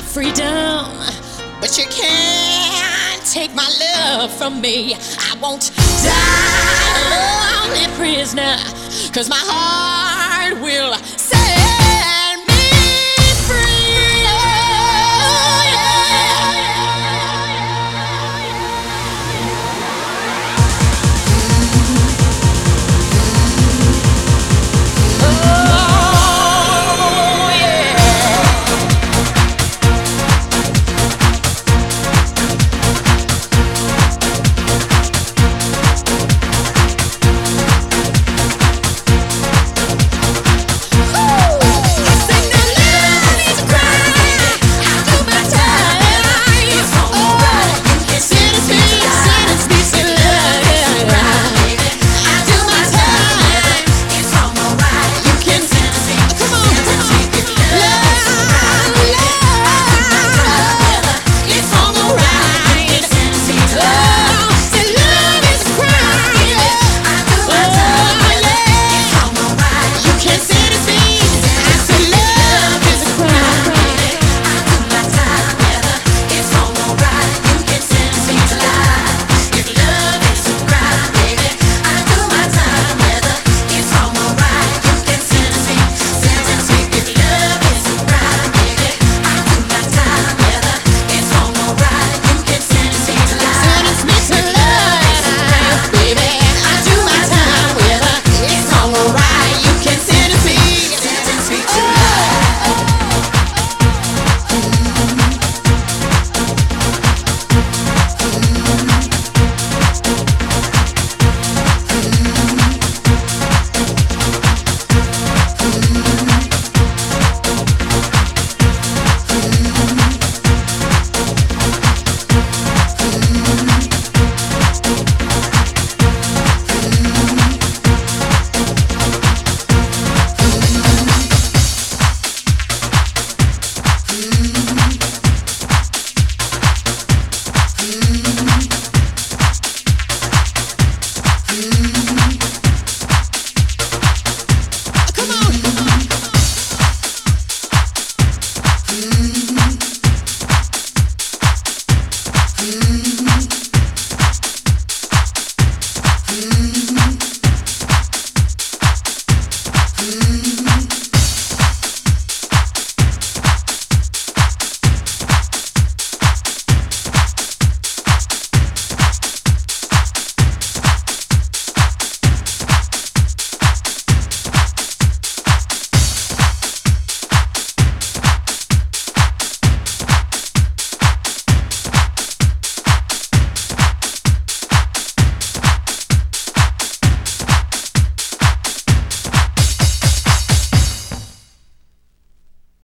my freedom, but you can't take my love from me. I won't die a lonely prisoner, cause my heart will